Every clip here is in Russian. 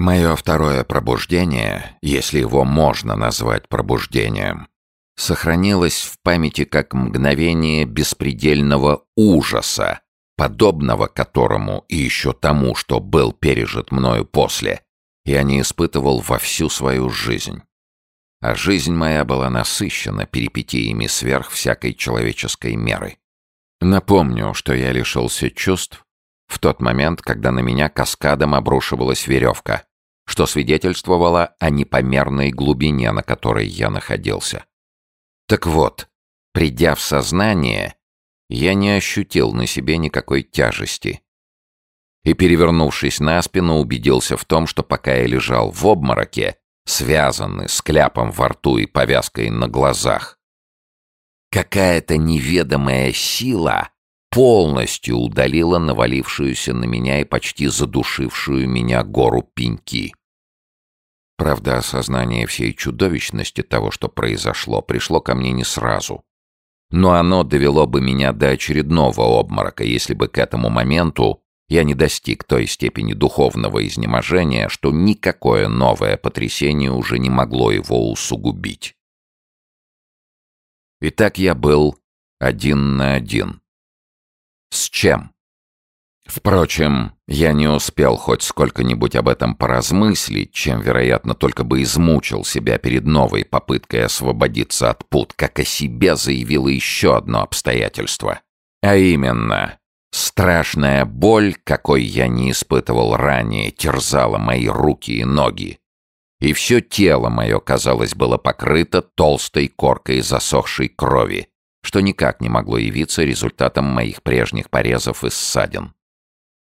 Мое второе пробуждение, если его можно назвать пробуждением, сохранилось в памяти как мгновение беспредельного ужаса, подобного которому и еще тому, что был пережит мною после, я не испытывал во всю свою жизнь. А жизнь моя была насыщена перипетиями сверх всякой человеческой меры. Напомню, что я лишился чувств в тот момент, когда на меня каскадом обрушивалась веревка, что свидетельствовало о непомерной глубине, на которой я находился. Так вот, придя в сознание, я не ощутил на себе никакой тяжести. И, перевернувшись на спину, убедился в том, что пока я лежал в обмороке, связанный с кляпом во рту и повязкой на глазах, какая-то неведомая сила полностью удалила навалившуюся на меня и почти задушившую меня гору пеньки. Правда, осознание всей чудовищности того, что произошло, пришло ко мне не сразу. Но оно довело бы меня до очередного обморока, если бы к этому моменту я не достиг той степени духовного изнеможения, что никакое новое потрясение уже не могло его усугубить. Итак, я был один на один. С чем? Впрочем, я не успел хоть сколько-нибудь об этом поразмыслить, чем, вероятно, только бы измучил себя перед новой попыткой освободиться от пут, как о себе заявило еще одно обстоятельство. А именно, страшная боль, какой я не испытывал ранее, терзала мои руки и ноги. И все тело мое, казалось, было покрыто толстой коркой засохшей крови, что никак не могло явиться результатом моих прежних порезов и ссадин.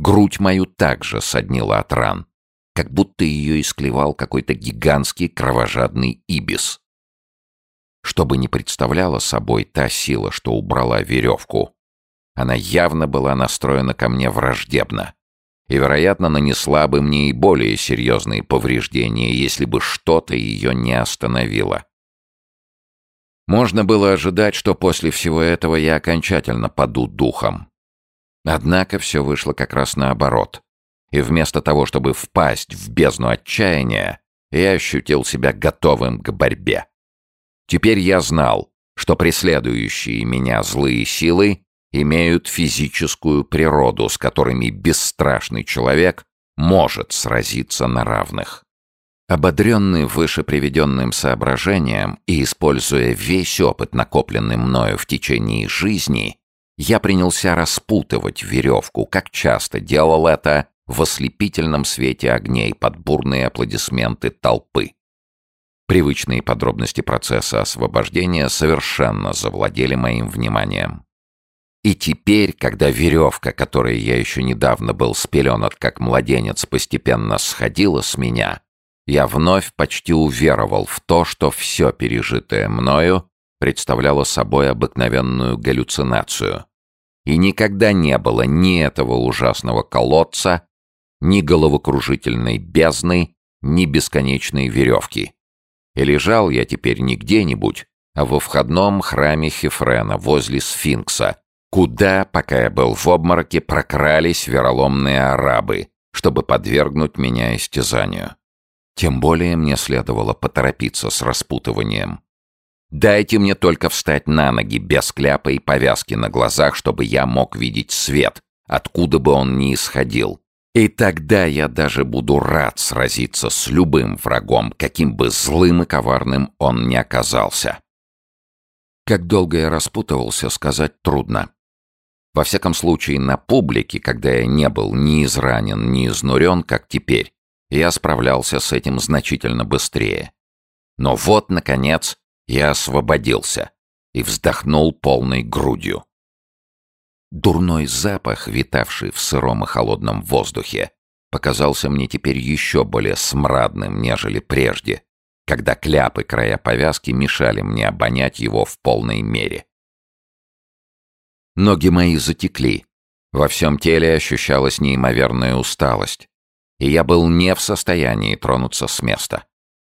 Грудь мою также соднила от ран, как будто ее исклевал какой-то гигантский кровожадный ибис. Что бы ни представляла собой та сила, что убрала веревку, она явно была настроена ко мне враждебно и, вероятно, нанесла бы мне и более серьезные повреждения, если бы что-то ее не остановило. Можно было ожидать, что после всего этого я окончательно паду духом, Однако все вышло как раз наоборот. И вместо того, чтобы впасть в бездну отчаяния, я ощутил себя готовым к борьбе. Теперь я знал, что преследующие меня злые силы имеют физическую природу, с которыми бесстрашный человек может сразиться на равных. Ободренный выше приведенным соображением и используя весь опыт, накопленный мною в течение жизни, я принялся распутывать веревку, как часто делал это в ослепительном свете огней под бурные аплодисменты толпы. Привычные подробности процесса освобождения совершенно завладели моим вниманием. И теперь, когда веревка, которой я еще недавно был спеленат как младенец, постепенно сходила с меня, я вновь почти уверовал в то, что все пережитое мною представляло собой обыкновенную галлюцинацию, и никогда не было ни этого ужасного колодца, ни головокружительной бездны, ни бесконечной веревки. И лежал я теперь не где-нибудь, а во входном храме Хефрена возле сфинкса, куда, пока я был в обмороке, прокрались вероломные арабы, чтобы подвергнуть меня истязанию. Тем более мне следовало поторопиться с распутыванием. Дайте мне только встать на ноги без кляпа и повязки на глазах, чтобы я мог видеть свет, откуда бы он ни исходил. И тогда я даже буду рад сразиться с любым врагом, каким бы злым и коварным он ни оказался. Как долго я распутывался, сказать трудно. Во всяком случае, на публике, когда я не был ни изранен, ни изнурен, как теперь, я справлялся с этим значительно быстрее. Но вот, наконец, я освободился и вздохнул полной грудью. Дурной запах, витавший в сыром и холодном воздухе, показался мне теперь еще более смрадным, нежели прежде, когда кляпы края повязки мешали мне обонять его в полной мере. Ноги мои затекли, во всем теле ощущалась неимоверная усталость, и я был не в состоянии тронуться с места.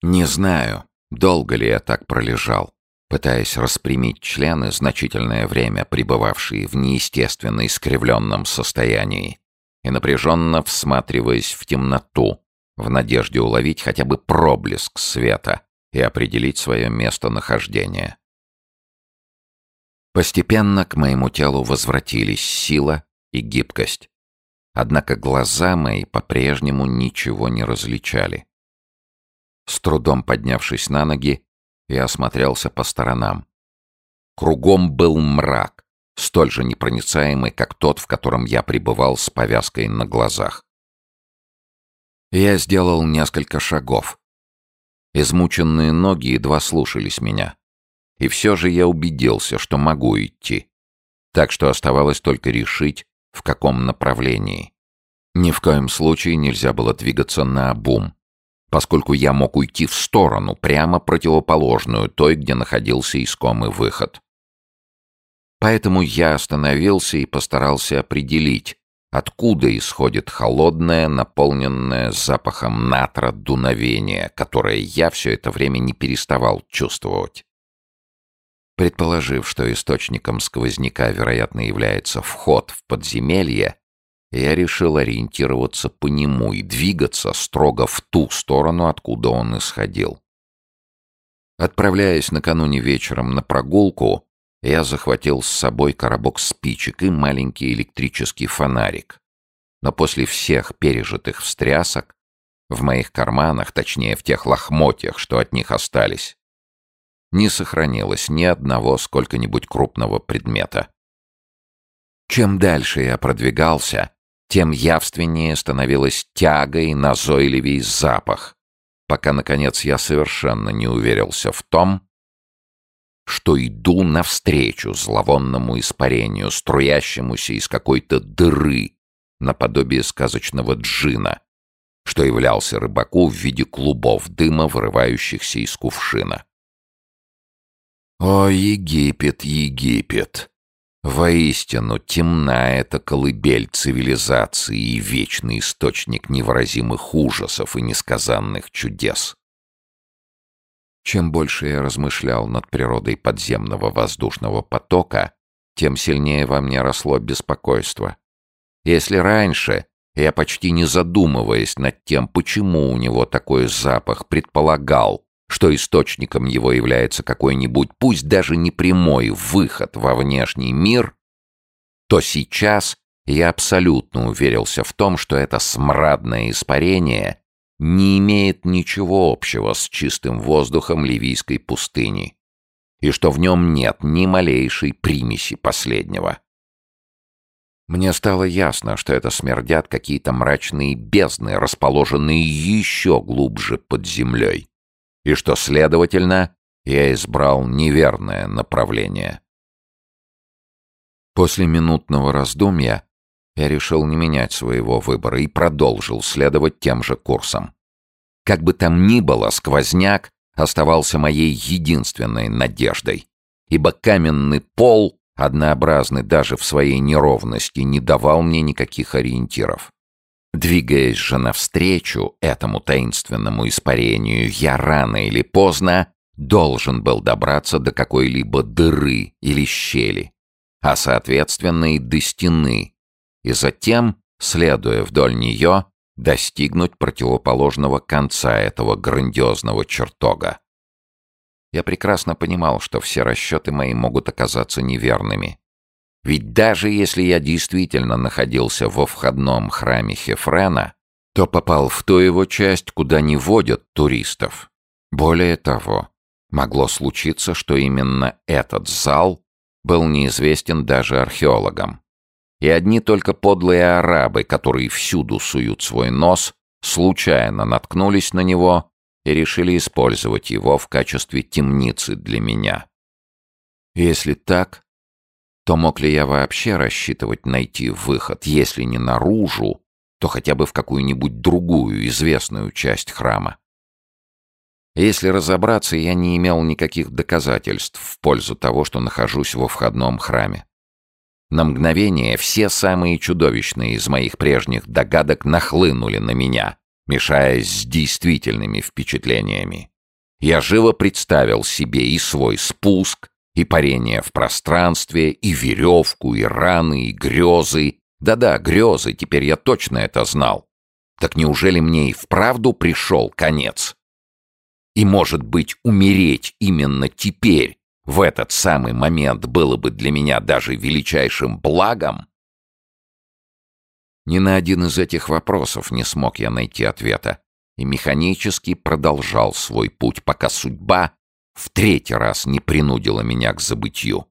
Не знаю, Долго ли я так пролежал, пытаясь распрямить члены, значительное время пребывавшие в неестественно искривленном состоянии, и напряженно всматриваясь в темноту, в надежде уловить хотя бы проблеск света и определить свое местонахождение. Постепенно к моему телу возвратились сила и гибкость. Однако глаза мои по-прежнему ничего не различали. С трудом поднявшись на ноги, я осмотрелся по сторонам. Кругом был мрак, столь же непроницаемый, как тот, в котором я пребывал с повязкой на глазах. Я сделал несколько шагов. Измученные ноги едва слушались меня. И все же я убедился, что могу идти. Так что оставалось только решить, в каком направлении. Ни в коем случае нельзя было двигаться на обум, поскольку я мог уйти в сторону, прямо противоположную той, где находился искомый выход. Поэтому я остановился и постарался определить, откуда исходит холодное, наполненное запахом натра дуновение, которое я все это время не переставал чувствовать. Предположив, что источником сквозняка, вероятно, является вход в подземелье, я решил ориентироваться по нему и двигаться строго в ту сторону, откуда он исходил. Отправляясь накануне вечером на прогулку, я захватил с собой коробок спичек и маленький электрический фонарик. Но после всех пережитых встрясок в моих карманах, точнее в тех лохмотьях, что от них остались, не сохранилось ни одного сколько-нибудь крупного предмета. Чем дальше я продвигался, тем явственнее становилась тяга и назойливей запах, пока, наконец, я совершенно не уверился в том, что иду навстречу зловонному испарению, струящемуся из какой-то дыры, наподобие сказочного джина, что являлся рыбаку в виде клубов дыма, вырывающихся из кувшина. О, Египет, Египет! Воистину, темна эта колыбель цивилизации и вечный источник невыразимых ужасов и несказанных чудес. Чем больше я размышлял над природой подземного воздушного потока, тем сильнее во мне росло беспокойство. Если раньше я, почти не задумываясь над тем, почему у него такой запах, предполагал, что источником его является какой-нибудь, пусть даже не прямой, выход во внешний мир, то сейчас я абсолютно уверился в том, что это смрадное испарение не имеет ничего общего с чистым воздухом ливийской пустыни, и что в нем нет ни малейшей примеси последнего. Мне стало ясно, что это смердят какие-то мрачные бездны, расположенные еще глубже под землей и что, следовательно, я избрал неверное направление. После минутного раздумья я решил не менять своего выбора и продолжил следовать тем же курсом. Как бы там ни было, сквозняк оставался моей единственной надеждой, ибо каменный пол, однообразный даже в своей неровности, не давал мне никаких ориентиров. Двигаясь же навстречу этому таинственному испарению, я рано или поздно должен был добраться до какой-либо дыры или щели, а соответственно и до стены, и затем, следуя вдоль нее, достигнуть противоположного конца этого грандиозного чертога. Я прекрасно понимал, что все расчеты мои могут оказаться неверными, ведь даже если я действительно находился во входном храме Хефрена, то попал в ту его часть, куда не водят туристов. Более того, могло случиться, что именно этот зал был неизвестен даже археологам. И одни только подлые арабы, которые всюду суют свой нос, случайно наткнулись на него и решили использовать его в качестве темницы для меня. Если так, то мог ли я вообще рассчитывать найти выход, если не наружу, то хотя бы в какую-нибудь другую известную часть храма? Если разобраться, я не имел никаких доказательств в пользу того, что нахожусь во входном храме. На мгновение все самые чудовищные из моих прежних догадок нахлынули на меня, мешаясь с действительными впечатлениями. Я живо представил себе и свой спуск, и парение в пространстве, и веревку, и раны, и грезы. Да-да, грезы, теперь я точно это знал. Так неужели мне и вправду пришел конец? И, может быть, умереть именно теперь, в этот самый момент, было бы для меня даже величайшим благом? Ни на один из этих вопросов не смог я найти ответа и механически продолжал свой путь, пока судьба в третий раз не принудила меня к забытью.